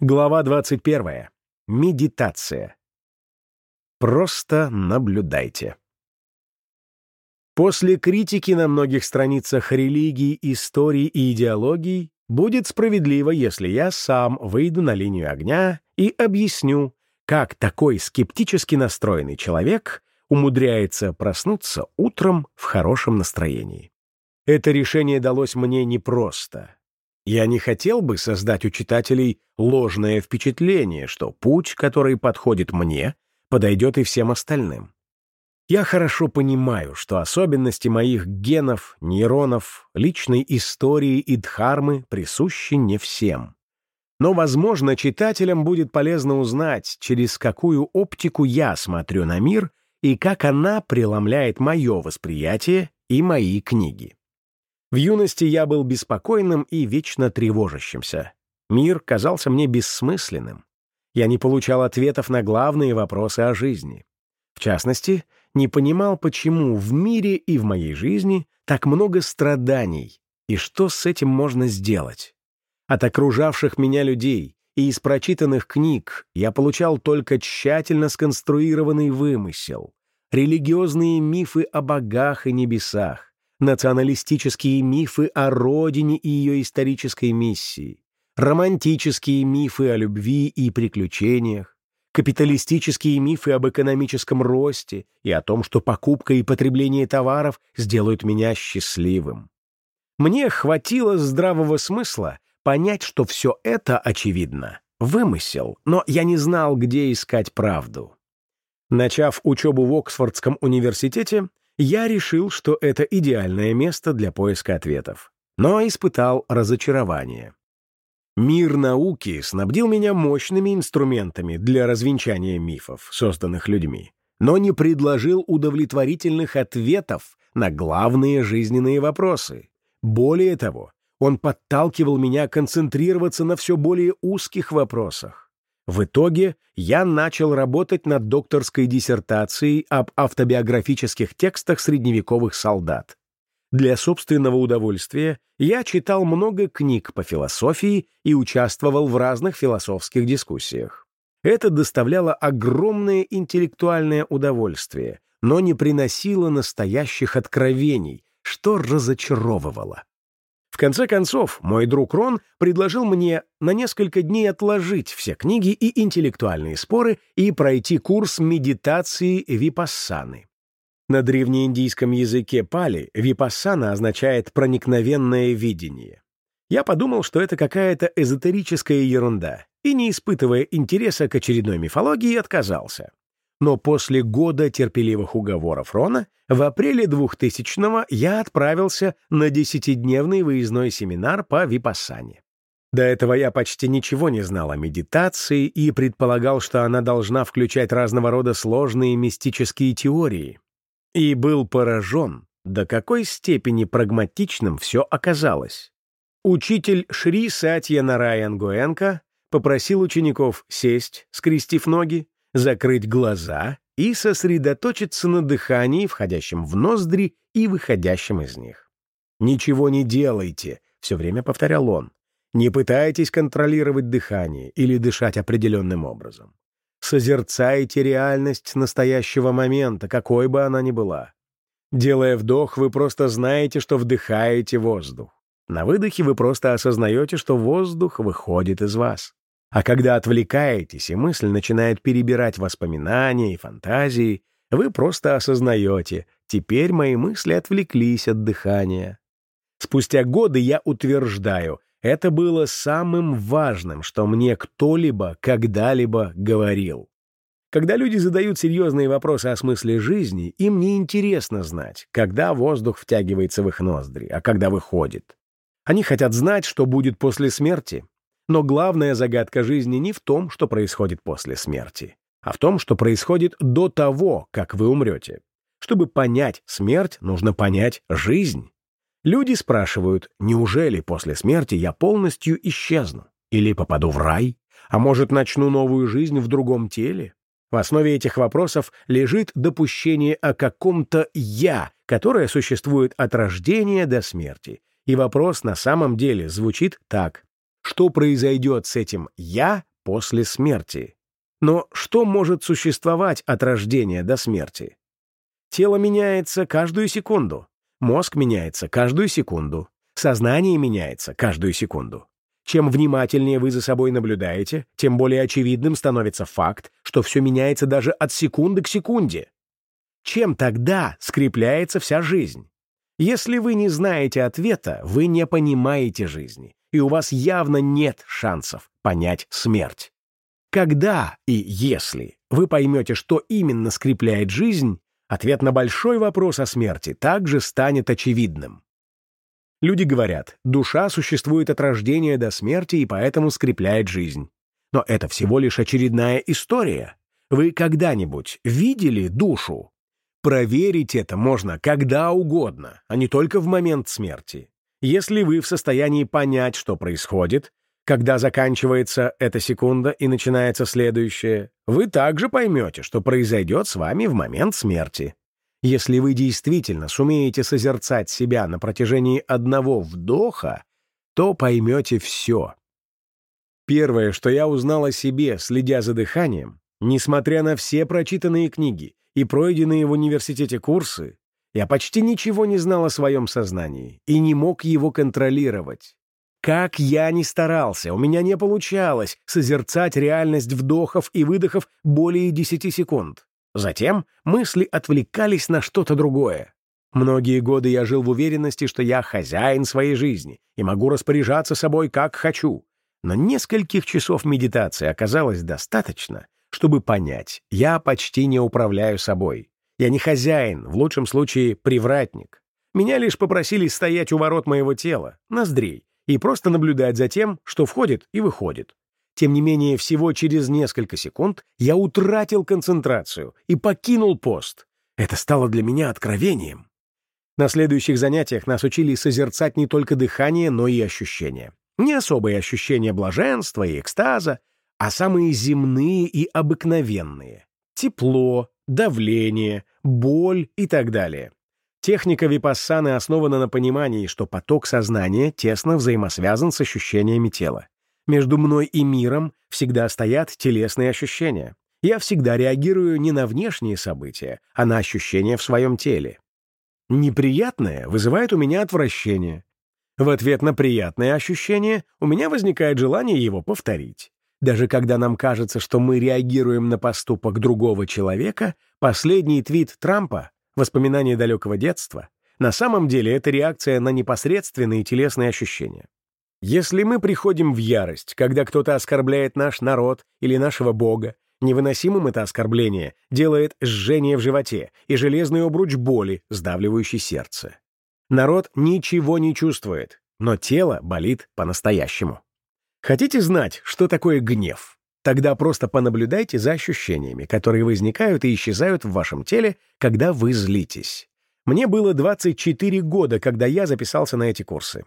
Глава 21. Медитация. Просто наблюдайте. После критики на многих страницах религий, историй и идеологий будет справедливо, если я сам выйду на линию огня и объясню, как такой скептически настроенный человек умудряется проснуться утром в хорошем настроении. Это решение далось мне непросто. Я не хотел бы создать у читателей ложное впечатление, что путь, который подходит мне, подойдет и всем остальным. Я хорошо понимаю, что особенности моих генов, нейронов, личной истории и дхармы присущи не всем. Но, возможно, читателям будет полезно узнать, через какую оптику я смотрю на мир и как она преломляет мое восприятие и мои книги. В юности я был беспокойным и вечно тревожащимся. Мир казался мне бессмысленным. Я не получал ответов на главные вопросы о жизни. В частности, не понимал, почему в мире и в моей жизни так много страданий, и что с этим можно сделать. От окружавших меня людей и из прочитанных книг я получал только тщательно сконструированный вымысел, религиозные мифы о богах и небесах, националистические мифы о родине и ее исторической миссии, романтические мифы о любви и приключениях, капиталистические мифы об экономическом росте и о том, что покупка и потребление товаров сделают меня счастливым. Мне хватило здравого смысла понять, что все это, очевидно, вымысел, но я не знал, где искать правду. Начав учебу в Оксфордском университете, я решил, что это идеальное место для поиска ответов, но испытал разочарование. Мир науки снабдил меня мощными инструментами для развенчания мифов, созданных людьми, но не предложил удовлетворительных ответов на главные жизненные вопросы. Более того, он подталкивал меня концентрироваться на все более узких вопросах. В итоге я начал работать над докторской диссертацией об автобиографических текстах средневековых солдат. Для собственного удовольствия я читал много книг по философии и участвовал в разных философских дискуссиях. Это доставляло огромное интеллектуальное удовольствие, но не приносило настоящих откровений, что разочаровывало. Конце концов, мой друг Рон предложил мне на несколько дней отложить все книги и интеллектуальные споры и пройти курс медитации випассаны. На древнеиндийском языке пали випассана означает «проникновенное видение». Я подумал, что это какая-то эзотерическая ерунда, и, не испытывая интереса к очередной мифологии, отказался но после года терпеливых уговоров Рона в апреле 2000-го я отправился на десятидневный выездной семинар по випассане. До этого я почти ничего не знал о медитации и предполагал, что она должна включать разного рода сложные мистические теории. И был поражен, до какой степени прагматичным все оказалось. Учитель Шри Сатья Нараян Гуэнка попросил учеников сесть, скрестив ноги, закрыть глаза и сосредоточиться на дыхании, входящем в ноздри и выходящем из них. «Ничего не делайте», — все время повторял он. «Не пытайтесь контролировать дыхание или дышать определенным образом. Созерцайте реальность настоящего момента, какой бы она ни была. Делая вдох, вы просто знаете, что вдыхаете воздух. На выдохе вы просто осознаете, что воздух выходит из вас. А когда отвлекаетесь, и мысль начинает перебирать воспоминания и фантазии, вы просто осознаете, теперь мои мысли отвлеклись от дыхания. Спустя годы я утверждаю, это было самым важным, что мне кто-либо когда-либо говорил. Когда люди задают серьезные вопросы о смысле жизни, им не интересно знать, когда воздух втягивается в их ноздри, а когда выходит. Они хотят знать, что будет после смерти, но главная загадка жизни не в том, что происходит после смерти, а в том, что происходит до того, как вы умрете. Чтобы понять смерть, нужно понять жизнь. Люди спрашивают, неужели после смерти я полностью исчезну? Или попаду в рай? А может, начну новую жизнь в другом теле? В основе этих вопросов лежит допущение о каком-то «я», которое существует от рождения до смерти. И вопрос на самом деле звучит так что произойдет с этим «я» после смерти. Но что может существовать от рождения до смерти? Тело меняется каждую секунду, мозг меняется каждую секунду, сознание меняется каждую секунду. Чем внимательнее вы за собой наблюдаете, тем более очевидным становится факт, что все меняется даже от секунды к секунде. Чем тогда скрепляется вся жизнь? Если вы не знаете ответа, вы не понимаете жизни, и у вас явно нет шансов понять смерть. Когда и если вы поймете, что именно скрепляет жизнь, ответ на большой вопрос о смерти также станет очевидным. Люди говорят, душа существует от рождения до смерти и поэтому скрепляет жизнь. Но это всего лишь очередная история. Вы когда-нибудь видели душу? Проверить это можно когда угодно, а не только в момент смерти. Если вы в состоянии понять, что происходит, когда заканчивается эта секунда и начинается следующая, вы также поймете, что произойдет с вами в момент смерти. Если вы действительно сумеете созерцать себя на протяжении одного вдоха, то поймете все. Первое, что я узнал о себе, следя за дыханием, несмотря на все прочитанные книги и пройденные в университете курсы, я почти ничего не знал о своем сознании и не мог его контролировать. Как я ни старался, у меня не получалось созерцать реальность вдохов и выдохов более 10 секунд. Затем мысли отвлекались на что-то другое. Многие годы я жил в уверенности, что я хозяин своей жизни и могу распоряжаться собой как хочу. Но нескольких часов медитации оказалось достаточно, чтобы понять, я почти не управляю собой. Я не хозяин, в лучшем случае привратник. Меня лишь попросили стоять у ворот моего тела, ноздрей, и просто наблюдать за тем, что входит и выходит. Тем не менее, всего через несколько секунд я утратил концентрацию и покинул пост. Это стало для меня откровением. На следующих занятиях нас учили созерцать не только дыхание, но и ощущения. Не особые ощущения блаженства и экстаза, а самые земные и обыкновенные. Тепло, давление, боль и так далее. Техника випассаны основана на понимании, что поток сознания тесно взаимосвязан с ощущениями тела. Между мной и миром всегда стоят телесные ощущения. Я всегда реагирую не на внешние события, а на ощущения в своем теле. Неприятное вызывает у меня отвращение. В ответ на приятное ощущение у меня возникает желание его повторить. Даже когда нам кажется, что мы реагируем на поступок другого человека, последний твит Трампа, воспоминание далекого детства, на самом деле это реакция на непосредственные телесные ощущения. Если мы приходим в ярость, когда кто-то оскорбляет наш народ или нашего Бога, невыносимым это оскорбление делает жжение в животе и железный обруч боли, сдавливающий сердце. Народ ничего не чувствует, но тело болит по-настоящему. Хотите знать, что такое гнев? Тогда просто понаблюдайте за ощущениями, которые возникают и исчезают в вашем теле, когда вы злитесь. Мне было 24 года, когда я записался на эти курсы.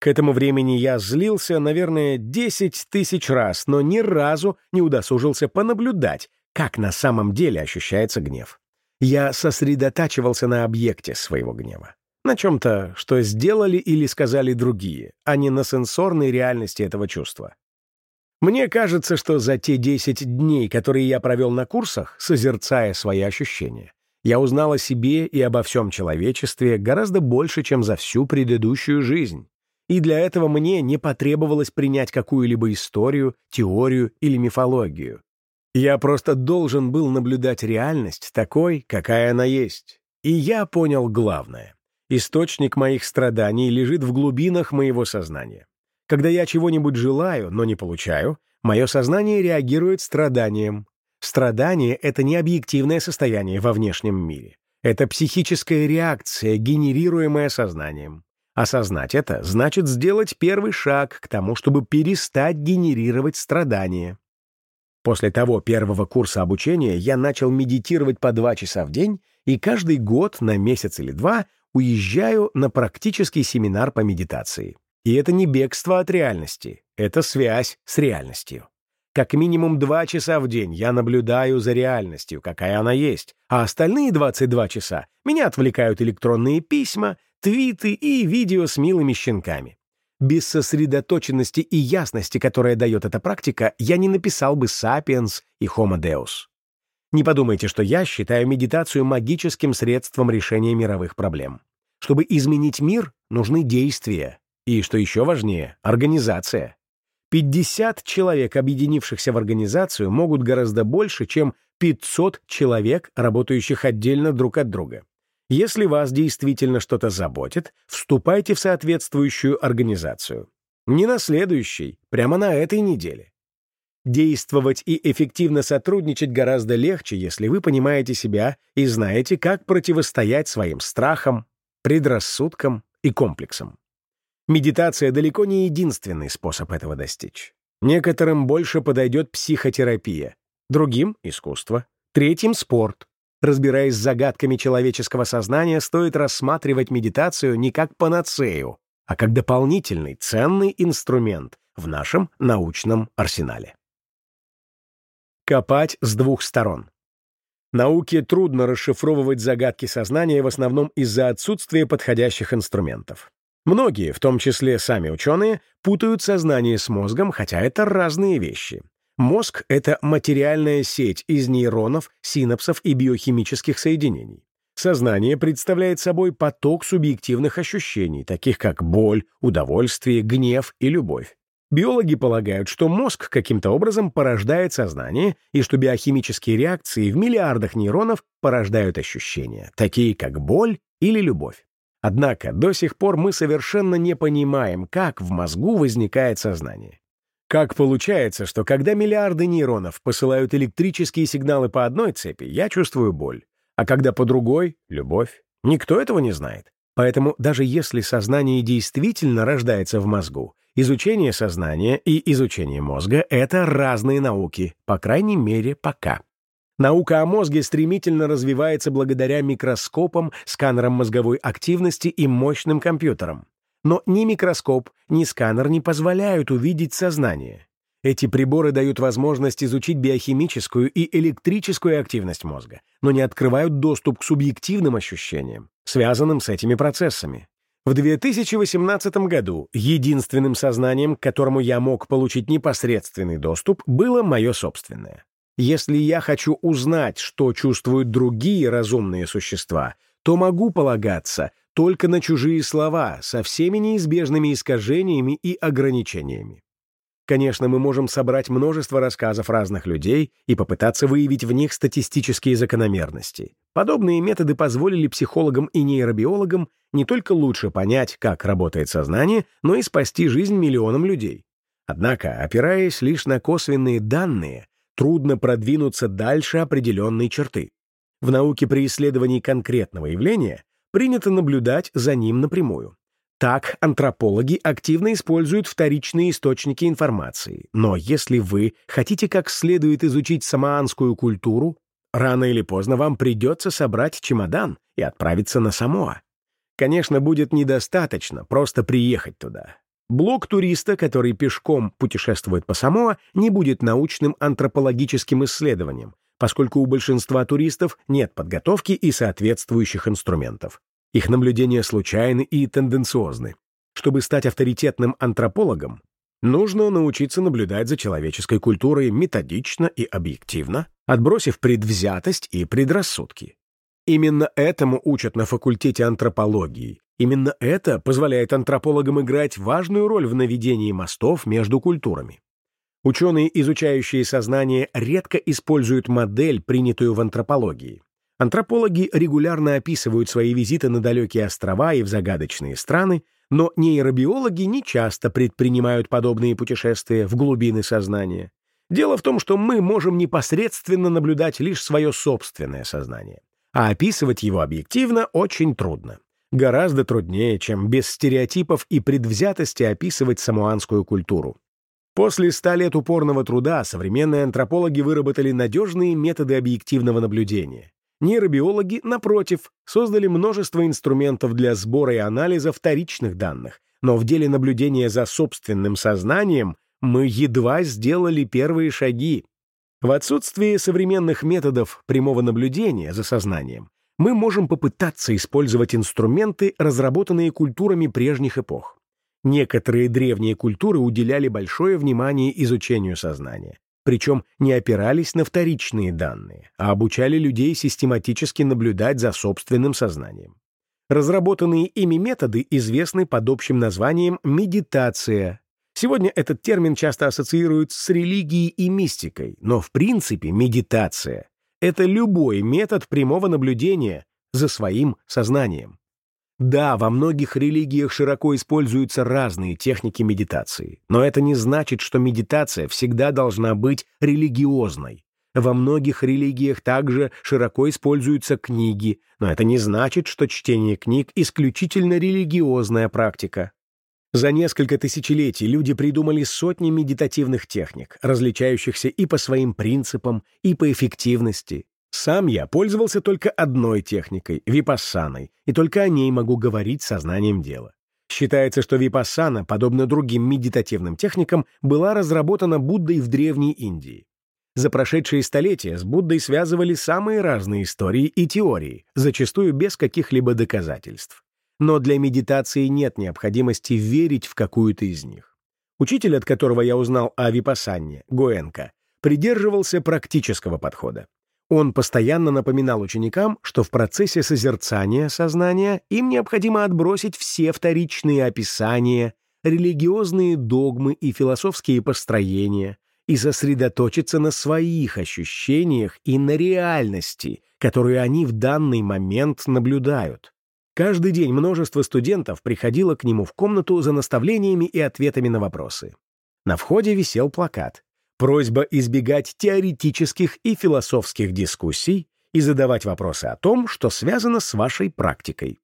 К этому времени я злился, наверное, 10 тысяч раз, но ни разу не удосужился понаблюдать, как на самом деле ощущается гнев. Я сосредотачивался на объекте своего гнева. На чем-то, что сделали или сказали другие, а не на сенсорной реальности этого чувства. Мне кажется, что за те 10 дней, которые я провел на курсах, созерцая свои ощущения, я узнал о себе и обо всем человечестве гораздо больше, чем за всю предыдущую жизнь и для этого мне не потребовалось принять какую-либо историю, теорию или мифологию. Я просто должен был наблюдать реальность такой, какая она есть. И я понял главное. Источник моих страданий лежит в глубинах моего сознания. Когда я чего-нибудь желаю, но не получаю, мое сознание реагирует страданием. Страдание — это не объективное состояние во внешнем мире. Это психическая реакция, генерируемая сознанием. Осознать это значит сделать первый шаг к тому, чтобы перестать генерировать страдания. После того первого курса обучения я начал медитировать по два часа в день и каждый год на месяц или два уезжаю на практический семинар по медитации. И это не бегство от реальности, это связь с реальностью. Как минимум два часа в день я наблюдаю за реальностью, какая она есть, а остальные 22 часа меня отвлекают электронные письма, твиты и видео с милыми щенками. Без сосредоточенности и ясности, которая дает эта практика, я не написал бы «Сапиенс» и «Homo Deus». Не подумайте, что я считаю медитацию магическим средством решения мировых проблем. Чтобы изменить мир, нужны действия. И, что еще важнее, организация. 50 человек, объединившихся в организацию, могут гораздо больше, чем 500 человек, работающих отдельно друг от друга. Если вас действительно что-то заботит, вступайте в соответствующую организацию. Не на следующей, прямо на этой неделе. Действовать и эффективно сотрудничать гораздо легче, если вы понимаете себя и знаете, как противостоять своим страхам, предрассудкам и комплексам. Медитация далеко не единственный способ этого достичь. Некоторым больше подойдет психотерапия, другим — искусство, третьим — спорт, Разбираясь с загадками человеческого сознания, стоит рассматривать медитацию не как панацею, а как дополнительный ценный инструмент в нашем научном арсенале. Копать с двух сторон. Науке трудно расшифровывать загадки сознания в основном из-за отсутствия подходящих инструментов. Многие, в том числе сами ученые, путают сознание с мозгом, хотя это разные вещи. Мозг — это материальная сеть из нейронов, синапсов и биохимических соединений. Сознание представляет собой поток субъективных ощущений, таких как боль, удовольствие, гнев и любовь. Биологи полагают, что мозг каким-то образом порождает сознание и что биохимические реакции в миллиардах нейронов порождают ощущения, такие как боль или любовь. Однако до сих пор мы совершенно не понимаем, как в мозгу возникает сознание. Как получается, что когда миллиарды нейронов посылают электрические сигналы по одной цепи, я чувствую боль, а когда по другой — любовь? Никто этого не знает. Поэтому даже если сознание действительно рождается в мозгу, изучение сознания и изучение мозга — это разные науки, по крайней мере, пока. Наука о мозге стремительно развивается благодаря микроскопам, сканерам мозговой активности и мощным компьютерам. Но ни микроскоп, ни сканер не позволяют увидеть сознание. Эти приборы дают возможность изучить биохимическую и электрическую активность мозга, но не открывают доступ к субъективным ощущениям, связанным с этими процессами. В 2018 году единственным сознанием, к которому я мог получить непосредственный доступ, было мое собственное. Если я хочу узнать, что чувствуют другие разумные существа, то могу полагаться только на чужие слова со всеми неизбежными искажениями и ограничениями. Конечно, мы можем собрать множество рассказов разных людей и попытаться выявить в них статистические закономерности. Подобные методы позволили психологам и нейробиологам не только лучше понять, как работает сознание, но и спасти жизнь миллионам людей. Однако, опираясь лишь на косвенные данные, трудно продвинуться дальше определенной черты. В науке при исследовании конкретного явления принято наблюдать за ним напрямую. Так, антропологи активно используют вторичные источники информации. Но если вы хотите как следует изучить самоанскую культуру, рано или поздно вам придется собрать чемодан и отправиться на Самоа. Конечно, будет недостаточно просто приехать туда. Блог туриста, который пешком путешествует по Самоа, не будет научным антропологическим исследованием, поскольку у большинства туристов нет подготовки и соответствующих инструментов. Их наблюдения случайны и тенденциозны. Чтобы стать авторитетным антропологом, нужно научиться наблюдать за человеческой культурой методично и объективно, отбросив предвзятость и предрассудки. Именно этому учат на факультете антропологии. Именно это позволяет антропологам играть важную роль в наведении мостов между культурами. Ученые, изучающие сознание, редко используют модель, принятую в антропологии. Антропологи регулярно описывают свои визиты на далекие острова и в загадочные страны, но нейробиологи не часто предпринимают подобные путешествия в глубины сознания. Дело в том, что мы можем непосредственно наблюдать лишь свое собственное сознание, а описывать его объективно очень трудно. Гораздо труднее, чем без стереотипов и предвзятости описывать самуанскую культуру. После ста лет упорного труда современные антропологи выработали надежные методы объективного наблюдения. Нейробиологи, напротив, создали множество инструментов для сбора и анализа вторичных данных, но в деле наблюдения за собственным сознанием мы едва сделали первые шаги. В отсутствие современных методов прямого наблюдения за сознанием мы можем попытаться использовать инструменты, разработанные культурами прежних эпох. Некоторые древние культуры уделяли большое внимание изучению сознания, причем не опирались на вторичные данные, а обучали людей систематически наблюдать за собственным сознанием. Разработанные ими методы известны под общим названием медитация. Сегодня этот термин часто ассоциируют с религией и мистикой, но в принципе медитация — это любой метод прямого наблюдения за своим сознанием. Да, во многих религиях широко используются разные техники медитации, но это не значит, что медитация всегда должна быть религиозной. Во многих религиях также широко используются книги, но это не значит, что чтение книг исключительно религиозная практика. За несколько тысячелетий люди придумали сотни медитативных техник, различающихся и по своим принципам, и по эффективности, сам я пользовался только одной техникой — випассаной, и только о ней могу говорить сознанием дела. Считается, что випассана, подобно другим медитативным техникам, была разработана Буддой в Древней Индии. За прошедшие столетия с Буддой связывали самые разные истории и теории, зачастую без каких-либо доказательств. Но для медитации нет необходимости верить в какую-то из них. Учитель, от которого я узнал о випассане, Гоэнка, придерживался практического подхода. Он постоянно напоминал ученикам, что в процессе созерцания сознания им необходимо отбросить все вторичные описания, религиозные догмы и философские построения и сосредоточиться на своих ощущениях и на реальности, которую они в данный момент наблюдают. Каждый день множество студентов приходило к нему в комнату за наставлениями и ответами на вопросы. На входе висел плакат Просьба избегать теоретических и философских дискуссий и задавать вопросы о том, что связано с вашей практикой.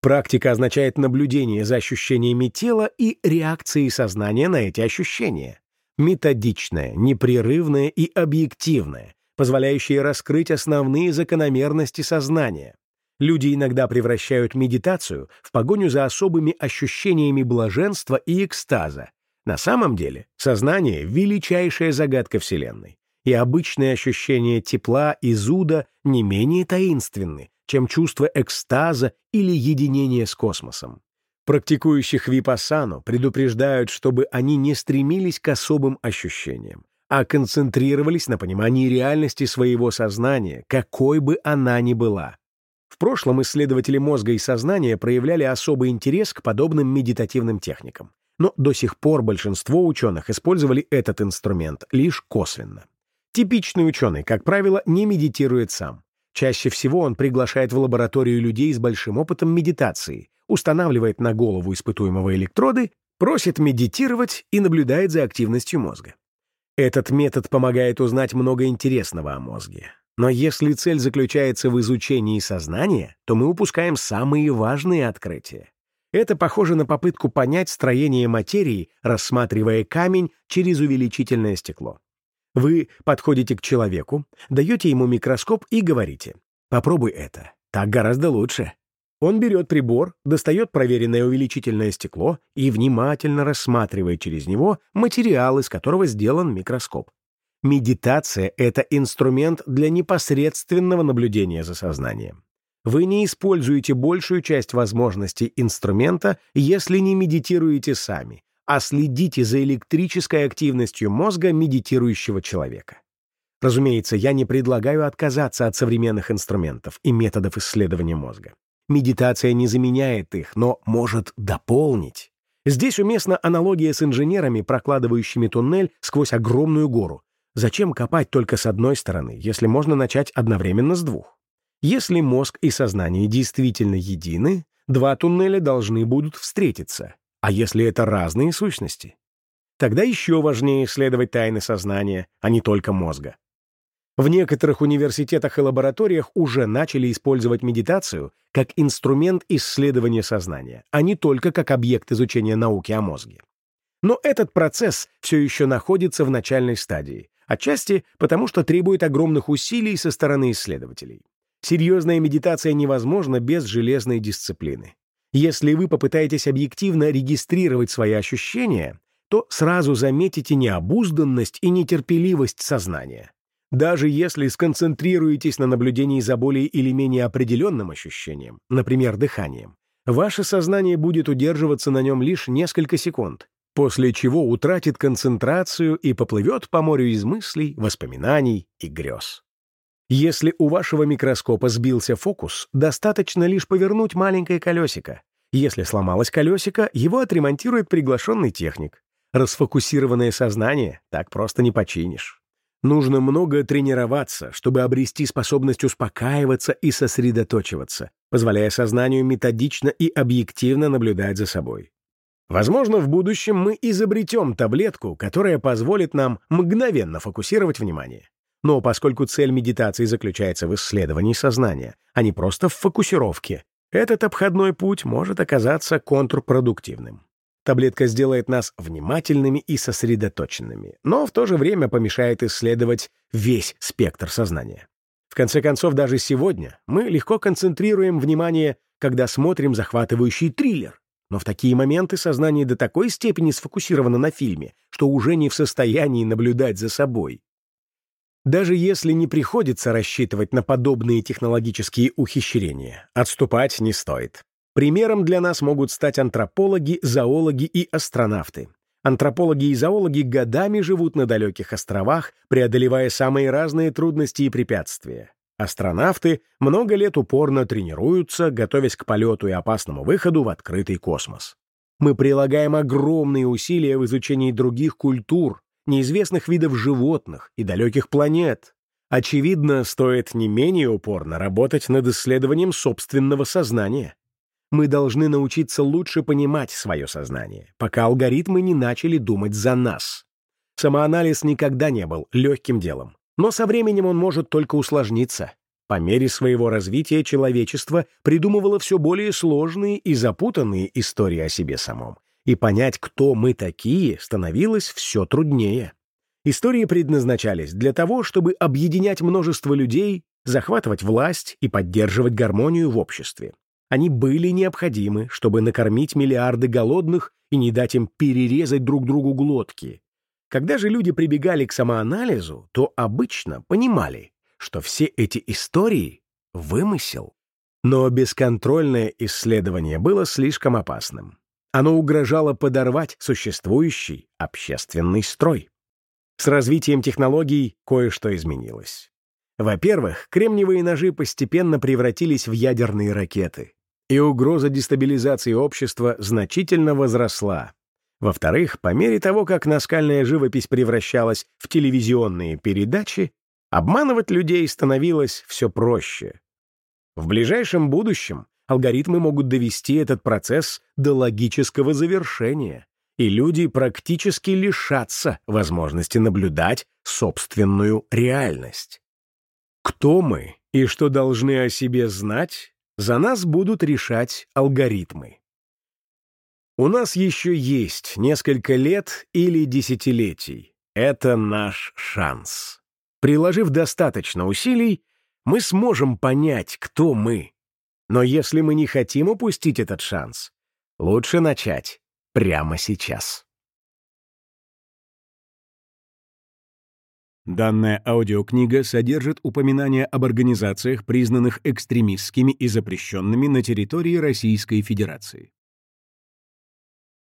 Практика означает наблюдение за ощущениями тела и реакцией сознания на эти ощущения. Методичное, непрерывное и объективное, позволяющее раскрыть основные закономерности сознания. Люди иногда превращают медитацию в погоню за особыми ощущениями блаженства и экстаза, на самом деле сознание — величайшая загадка Вселенной, и обычные ощущения тепла и зуда не менее таинственны, чем чувство экстаза или единения с космосом. Практикующих випассану предупреждают, чтобы они не стремились к особым ощущениям, а концентрировались на понимании реальности своего сознания, какой бы она ни была. В прошлом исследователи мозга и сознания проявляли особый интерес к подобным медитативным техникам но до сих пор большинство ученых использовали этот инструмент лишь косвенно. Типичный ученый, как правило, не медитирует сам. Чаще всего он приглашает в лабораторию людей с большим опытом медитации, устанавливает на голову испытуемого электроды, просит медитировать и наблюдает за активностью мозга. Этот метод помогает узнать много интересного о мозге. Но если цель заключается в изучении сознания, то мы упускаем самые важные открытия. Это похоже на попытку понять строение материи, рассматривая камень через увеличительное стекло. Вы подходите к человеку, даете ему микроскоп и говорите «Попробуй это, так гораздо лучше». Он берет прибор, достает проверенное увеличительное стекло и внимательно рассматривает через него материал, из которого сделан микроскоп. Медитация — это инструмент для непосредственного наблюдения за сознанием. Вы не используете большую часть возможностей инструмента, если не медитируете сами, а следите за электрической активностью мозга медитирующего человека. Разумеется, я не предлагаю отказаться от современных инструментов и методов исследования мозга. Медитация не заменяет их, но может дополнить. Здесь уместна аналогия с инженерами, прокладывающими туннель сквозь огромную гору. Зачем копать только с одной стороны, если можно начать одновременно с двух? Если мозг и сознание действительно едины, два туннеля должны будут встретиться. А если это разные сущности? Тогда еще важнее исследовать тайны сознания, а не только мозга. В некоторых университетах и лабораториях уже начали использовать медитацию как инструмент исследования сознания, а не только как объект изучения науки о мозге. Но этот процесс все еще находится в начальной стадии, отчасти потому, что требует огромных усилий со стороны исследователей. Серьезная медитация невозможна без железной дисциплины. Если вы попытаетесь объективно регистрировать свои ощущения, то сразу заметите необузданность и нетерпеливость сознания. Даже если сконцентрируетесь на наблюдении за более или менее определенным ощущением, например, дыханием, ваше сознание будет удерживаться на нем лишь несколько секунд, после чего утратит концентрацию и поплывет по морю из мыслей, воспоминаний и грез. Если у вашего микроскопа сбился фокус, достаточно лишь повернуть маленькое колесико. Если сломалось колесико, его отремонтирует приглашенный техник. Расфокусированное сознание так просто не починишь. Нужно много тренироваться, чтобы обрести способность успокаиваться и сосредоточиваться, позволяя сознанию методично и объективно наблюдать за собой. Возможно, в будущем мы изобретем таблетку, которая позволит нам мгновенно фокусировать внимание. Но поскольку цель медитации заключается в исследовании сознания, а не просто в фокусировке, этот обходной путь может оказаться контрпродуктивным. Таблетка сделает нас внимательными и сосредоточенными, но в то же время помешает исследовать весь спектр сознания. В конце концов, даже сегодня мы легко концентрируем внимание, когда смотрим захватывающий триллер, но в такие моменты сознание до такой степени сфокусировано на фильме, что уже не в состоянии наблюдать за собой. Даже если не приходится рассчитывать на подобные технологические ухищрения, отступать не стоит. Примером для нас могут стать антропологи, зоологи и астронавты. Антропологи и зоологи годами живут на далеких островах, преодолевая самые разные трудности и препятствия. Астронавты много лет упорно тренируются, готовясь к полету и опасному выходу в открытый космос. Мы прилагаем огромные усилия в изучении других культур, неизвестных видов животных и далеких планет. Очевидно, стоит не менее упорно работать над исследованием собственного сознания. Мы должны научиться лучше понимать свое сознание, пока алгоритмы не начали думать за нас. Самоанализ никогда не был легким делом. Но со временем он может только усложниться. По мере своего развития человечество придумывало все более сложные и запутанные истории о себе самом. И понять, кто мы такие, становилось все труднее. Истории предназначались для того, чтобы объединять множество людей, захватывать власть и поддерживать гармонию в обществе. Они были необходимы, чтобы накормить миллиарды голодных и не дать им перерезать друг другу глотки, когда же люди прибегали к самоанализу, то обычно понимали, что все эти истории — вымысел. Но бесконтрольное исследование было слишком опасным. Оно угрожало подорвать существующий общественный строй. С развитием технологий кое-что изменилось. Во-первых, кремниевые ножи постепенно превратились в ядерные ракеты, и угроза дестабилизации общества значительно возросла, во-вторых, по мере того, как наскальная живопись превращалась в телевизионные передачи, обманывать людей становилось все проще. В ближайшем будущем алгоритмы могут довести этот процесс до логического завершения, и люди практически лишатся возможности наблюдать собственную реальность. Кто мы и что должны о себе знать, за нас будут решать алгоритмы. У нас еще есть несколько лет или десятилетий. Это наш шанс. Приложив достаточно усилий, мы сможем понять, кто мы. Но если мы не хотим упустить этот шанс, лучше начать прямо сейчас. Данная аудиокнига содержит упоминания об организациях, признанных экстремистскими и запрещенными на территории Российской Федерации.